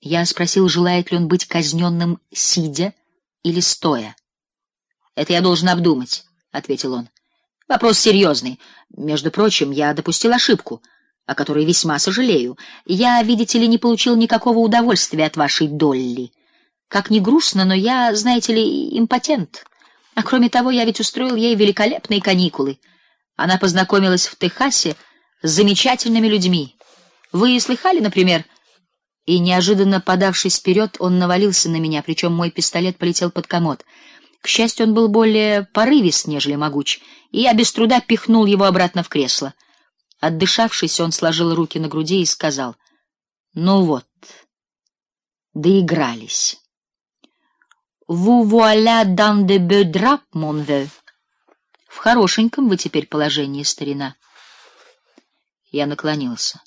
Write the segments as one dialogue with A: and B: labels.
A: Я спросил, желает ли он быть казненным сидя или стоя. Это я должен обдумать, ответил он. Вопрос серьезный. Между прочим, я допустил ошибку, о которой весьма сожалею. Я, видите ли, не получил никакого удовольствия от вашей Долли. Как ни грустно, но я, знаете ли, импотент. А кроме того, я ведь устроил ей великолепные каникулы. Она познакомилась в Техасе с замечательными людьми. Вы слыхали, например, и неожиданно подавшись вперед, он навалился на меня, причем мой пистолет полетел под комод. К счастью, он был более порывист, нежели могуч, и я без труда пихнул его обратно в кресло. Отдышавшись, он сложил руки на груди и сказал: "Ну вот, доигрались. Dans de beaux draps, mon vieux. В хорошеньком вы теперь положении, старина". Я наклонился.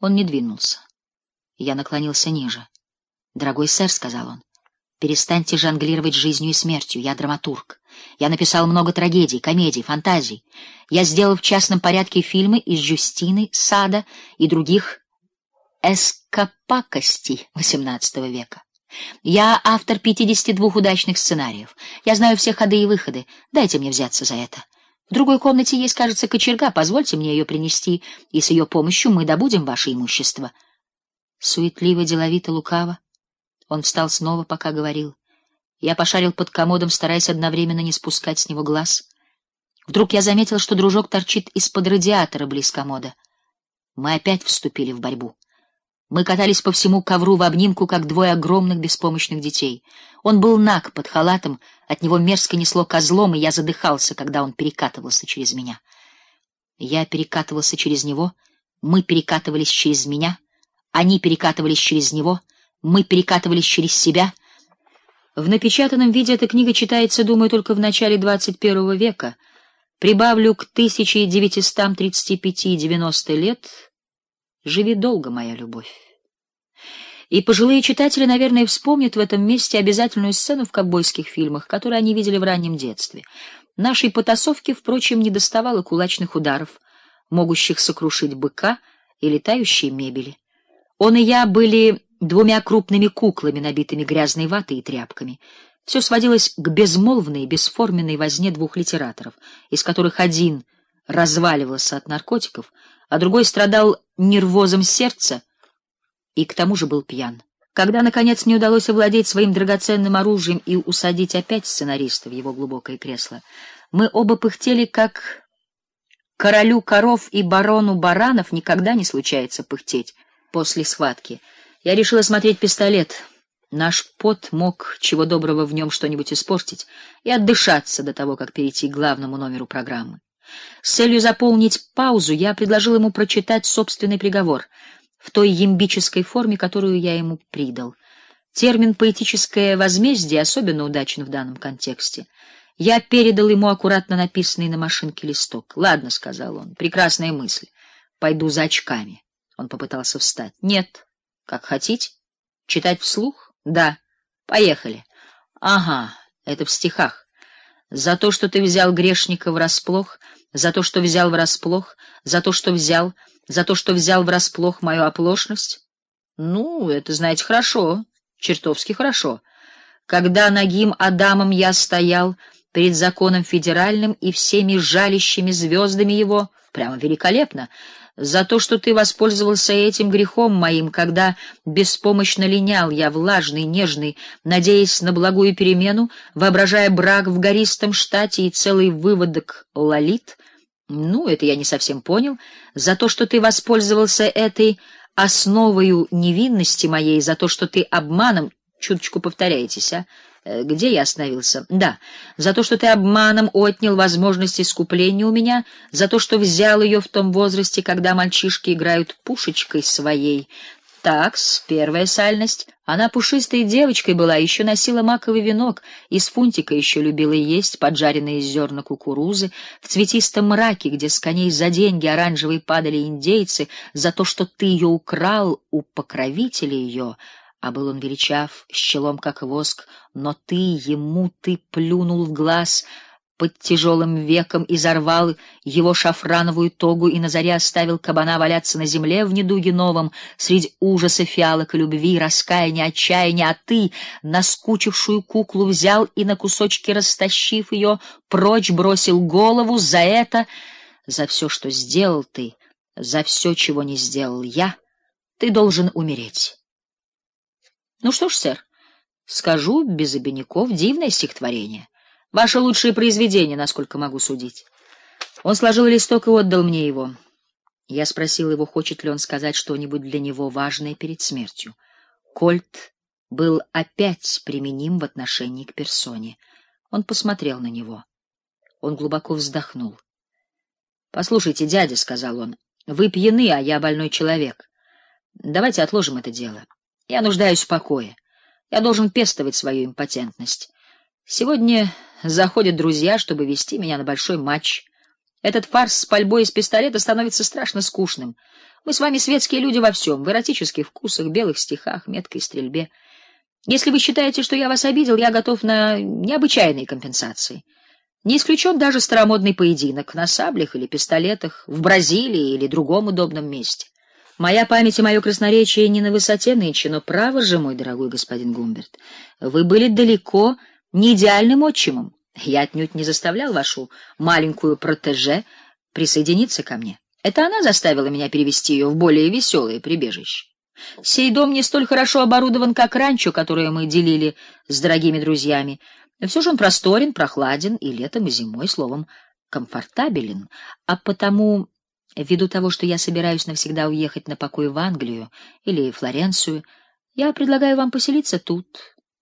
A: Он не двинулся. Я наклонился ниже. "Дорогой сэр", сказал он. "Перестаньте жонглировать жизнью и смертью. Я драматург. Я написал много трагедий, комедий, фантазий. Я сделал в частном порядке фильмы из Жюстины, Сада и других эскапакостей XVIII века. Я автор 52 удачных сценариев. Я знаю все ходы и выходы. Дайте мне взяться за это. В другой комнате есть, кажется, кочерга. Позвольте мне ее принести, и с ее помощью мы добудем ваше имущество суетливо, деловито, лукаво. Он встал снова, пока говорил. Я пошарил под комодом, стараясь одновременно не спускать с него глаз. Вдруг я заметил, что дружок торчит из-под радиатора близ комода. Мы опять вступили в борьбу. Мы катались по всему ковру в обнимку, как двое огромных беспомощных детей. Он был наг под халатом, от него мерзко несло козлом, и я задыхался, когда он перекатывался через меня. Я перекатывался через него, мы перекатывались через меня. Они перекатывались через него, мы перекатывались через себя. В напечатанном виде эта книга читается, думаю, только в начале 21 века. Прибавлю к 1935-90 лет. Живи долго, моя любовь. И пожилые читатели, наверное, вспомнят в этом месте обязательную сцену в ковбойских фильмах, которую они видели в раннем детстве. Нашей потасовке, впрочем, не доставало кулачных ударов, могущих сокрушить быка и летающие мебели. Он и я были двумя крупными куклами, набитыми грязной ватой и тряпками. Все сводилось к безмолвной, бесформенной возне двух литераторов, из которых один разваливался от наркотиков, а другой страдал нервозом сердца и к тому же был пьян. Когда наконец мне удалось овладеть своим драгоценным оружием и усадить опять сценариста в его глубокое кресло, мы оба пыхтели как королю коров и барону баранов никогда не случается пыхтеть после схватки. Я решила осмотреть пистолет. Наш пот мог чего доброго в нем что-нибудь испортить и отдышаться до того, как перейти к главному номеру программы. С целью заполнить паузу я предложил ему прочитать собственный приговор в той ямбической форме, которую я ему придал. Термин поэтическое возмездие особенно удачен в данном контексте. Я передал ему аккуратно написанный на машинке листок. "Ладно", сказал он. "Прекрасная мысль. Пойду за очками". Он попытался встать. Нет. Как хотите. Читать вслух? Да. Поехали. Ага, это в стихах. За то, что ты взял грешника врасплох, за то, что взял врасплох, за то, что взял, за то, что взял врасплох мою оплошность. Ну, это, знаете, хорошо, чертовски хорошо. Когда нагим Адамом я стоял перед законом федеральным и всеми жалящими звездами его, прямо великолепно за то, что ты воспользовался этим грехом моим, когда беспомощно линял я влажный, нежный, надеясь на благую перемену, воображая брак в гористом штате и целый выводок лолит. Ну, это я не совсем понял. За то, что ты воспользовался этой основою невинности моей, за то, что ты обманом, чуточку повторяетесь, а? Э, где я остановился? Да, за то, что ты обманом отнял возможность искупления у меня, за то, что взял ее в том возрасте, когда мальчишки играют пушечкой своей. Такс, первая сальность. Она пушистой девочкой была, еще носила маковый венок, из фунтика еще любила есть поджаренные зерна кукурузы, в цветистом мраке, где с коней за деньги оранжевые падали индейцы, за то, что ты ее украл у покровителя ее а был он величав, с челом как воск, но ты ему ты плюнул в глаз, под тяжелым веком изорвал его шафрановую тогу и на заре оставил кабана валяться на земле в недуге новом, среди ужаса фиалок и любви, раскаяния, отчаяния, а ты наскучившую куклу взял и на кусочки растащив ее, прочь бросил голову за это, за все, что сделал ты, за все, чего не сделал я, ты должен умереть. Ну что ж, сэр, скажу без обиняков, дивное стихотворение. Ваше лучшее произведение, насколько могу судить. Он сложил листок и отдал мне его. Я спросил его, хочет ли он сказать что-нибудь для него важное перед смертью. Кольт был опять применим в отношении к персоне. Он посмотрел на него. Он глубоко вздохнул. Послушайте, дядя, сказал он. Вы пьяны, а я больной человек. Давайте отложим это дело. Я нуждаюсь в покое. Я должен пестовать свою импотентность. Сегодня заходят друзья, чтобы вести меня на большой матч. Этот фарс с пальбой из пистолета становится страшно скучным. Мы с вами светские люди во всем, в эротических вкусах, белых стихах, меткой стрельбе. Если вы считаете, что я вас обидел, я готов на необычайные компенсации. Не исключен даже старомодный поединок на саблях или пистолетах в Бразилии или другом удобном месте. Моя память и мое красноречие не на высоте нынче, но право же, мой дорогой господин Гумберт, вы были далеко не идеальным отчимом. Я отнюдь не заставлял вашу маленькую протеже присоединиться ко мне. Это она заставила меня перевести ее в более веселое прибежище. Сей дом не столь хорошо оборудован, как ранчо, которое мы делили с дорогими друзьями. Все же он просторен, прохладен и летом, и зимой, словом, комфортабелен. А потому, ввиду того, что я собираюсь навсегда уехать на покой в Англию или Флоренцию, я предлагаю вам поселиться тут.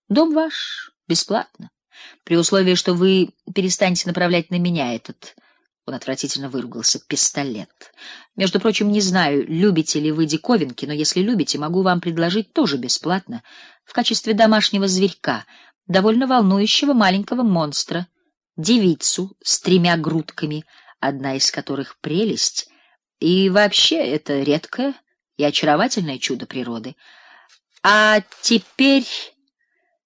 A: Дом ваш, бесплатно, при условии, что вы перестанете направлять на меня этот он отвратительно выругался. Пистолет. Между прочим, не знаю, любите ли вы диковинки, но если любите, могу вам предложить тоже бесплатно в качестве домашнего зверька, довольно волнующего маленького монстра, девицу с тремя грудками, одна из которых прелесть, и вообще это редкое и очаровательное чудо природы. А теперь